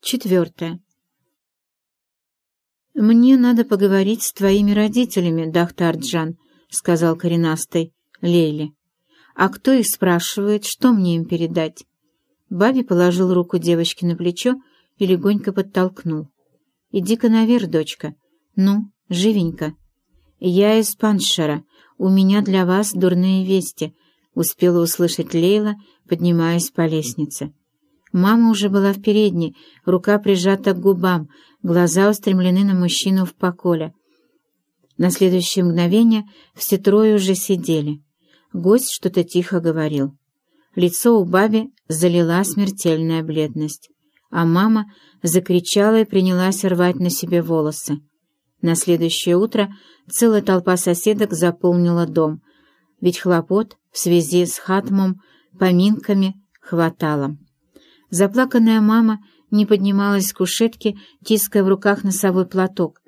Четвертое. «Мне надо поговорить с твоими родителями, Дахтарджан», — сказал коренастый Лейли. «А кто их спрашивает, что мне им передать?» Баби положил руку девочке на плечо и легонько подтолкнул. «Иди-ка наверх, дочка. Ну, живенько». «Я из Паншера. У меня для вас дурные вести», — успела услышать Лейла, поднимаясь по лестнице. Мама уже была в передней, рука прижата к губам, глаза устремлены на мужчину в поколе. На следующее мгновение все трое уже сидели. Гость что-то тихо говорил. Лицо у баби залила смертельная бледность, а мама закричала и принялась рвать на себе волосы. На следующее утро целая толпа соседок заполнила дом, ведь хлопот в связи с хатмом, поминками хватало. Заплаканная мама не поднималась с кушетки, тиская в руках носовой платок.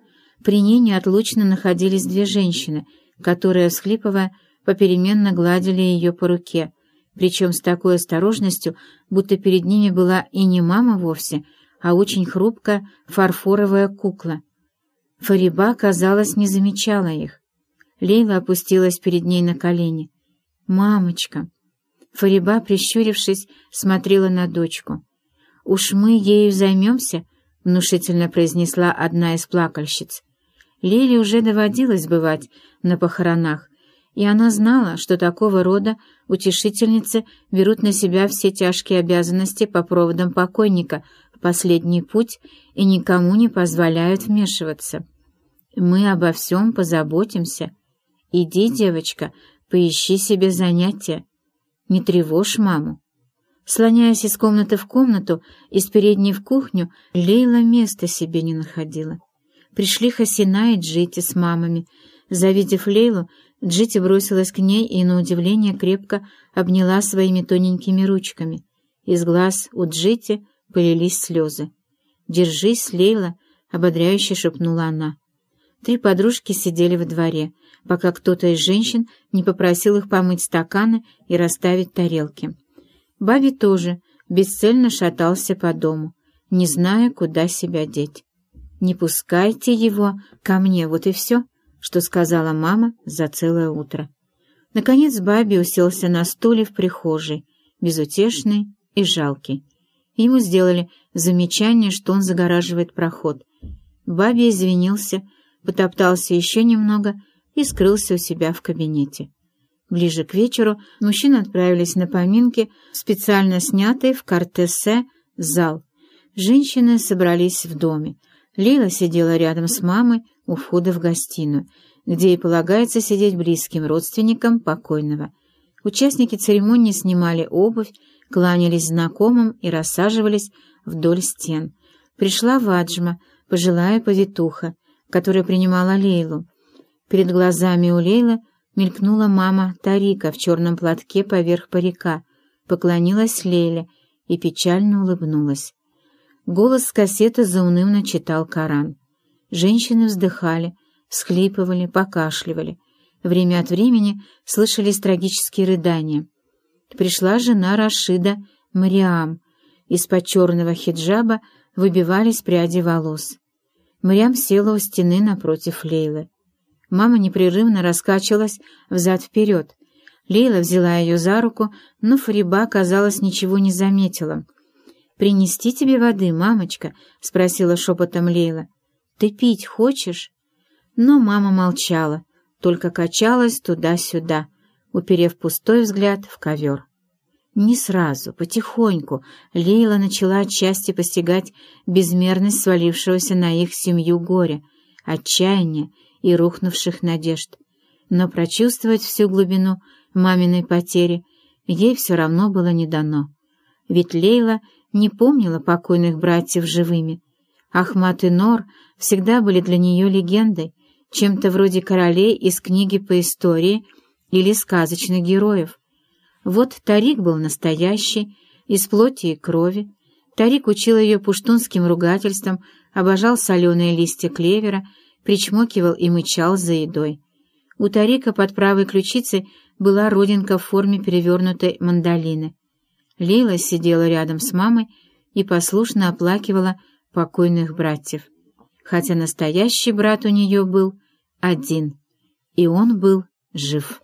При ней неотлучно находились две женщины, которые, всхлипывая, попеременно гладили ее по руке, причем с такой осторожностью, будто перед ними была и не мама вовсе, а очень хрупкая фарфоровая кукла. Фариба, казалось, не замечала их. Лейла опустилась перед ней на колени. «Мамочка!» Фариба, прищурившись, смотрела на дочку. «Уж мы ею займемся», — внушительно произнесла одна из плакальщиц. Лиле уже доводилось бывать на похоронах, и она знала, что такого рода утешительницы берут на себя все тяжкие обязанности по проводам покойника в последний путь и никому не позволяют вмешиваться. «Мы обо всем позаботимся. Иди, девочка, поищи себе занятия. Не тревожь маму. Слоняясь из комнаты в комнату, из передней в кухню, Лейла места себе не находила. Пришли Хасина и Джити с мамами. Завидев Лейлу, Джити бросилась к ней и, на удивление, крепко обняла своими тоненькими ручками. Из глаз у Джити полились слезы. «Держись, Лейла!» — ободряюще шепнула она. Три подружки сидели во дворе, пока кто-то из женщин не попросил их помыть стаканы и расставить тарелки. Баби тоже бесцельно шатался по дому, не зная, куда себя деть. «Не пускайте его ко мне, вот и все», что сказала мама за целое утро. Наконец Баби уселся на стуле в прихожей, безутешный и жалкий. Ему сделали замечание, что он загораживает проход. Баби извинился, потоптался еще немного и скрылся у себя в кабинете. Ближе к вечеру мужчины отправились на поминки в специально снятый в Картесе зал. Женщины собрались в доме. Лила сидела рядом с мамой у входа в гостиную, где и полагается сидеть близким родственникам покойного. Участники церемонии снимали обувь, кланялись знакомым и рассаживались вдоль стен. Пришла Ваджма, пожилая повитуха, которая принимала Лейлу. Перед глазами у Лейлы мелькнула мама Тарика в черном платке поверх парика, поклонилась Лейле и печально улыбнулась. Голос с кассеты заунывно читал Коран. Женщины вздыхали, всхлипывали, покашливали. Время от времени слышались трагические рыдания. Пришла жена Рашида, Мариам. Из-под черного хиджаба выбивались пряди волос. Мариам села у стены напротив Лейлы. Мама непрерывно раскачивалась взад-вперед. Лейла взяла ее за руку, но Фариба, казалось, ничего не заметила. «Принести тебе воды, мамочка?» — спросила шепотом Лейла. «Ты пить хочешь?» Но мама молчала, только качалась туда-сюда, уперев пустой взгляд в ковер. Не сразу, потихоньку, Лейла начала отчасти постигать безмерность свалившегося на их семью горя, отчаяния и рухнувших надежд. Но прочувствовать всю глубину маминой потери ей все равно было не дано. Ведь Лейла не помнила покойных братьев живыми. Ахмат и Нор всегда были для нее легендой, чем-то вроде королей из книги по истории или сказочных героев. Вот Тарик был настоящий, из плоти и крови. Тарик учил ее пуштунским ругательствам, обожал соленые листья клевера причмокивал и мычал за едой. У Тарика под правой ключицей была родинка в форме перевернутой мандолины. Лейла сидела рядом с мамой и послушно оплакивала покойных братьев, хотя настоящий брат у нее был один, и он был жив.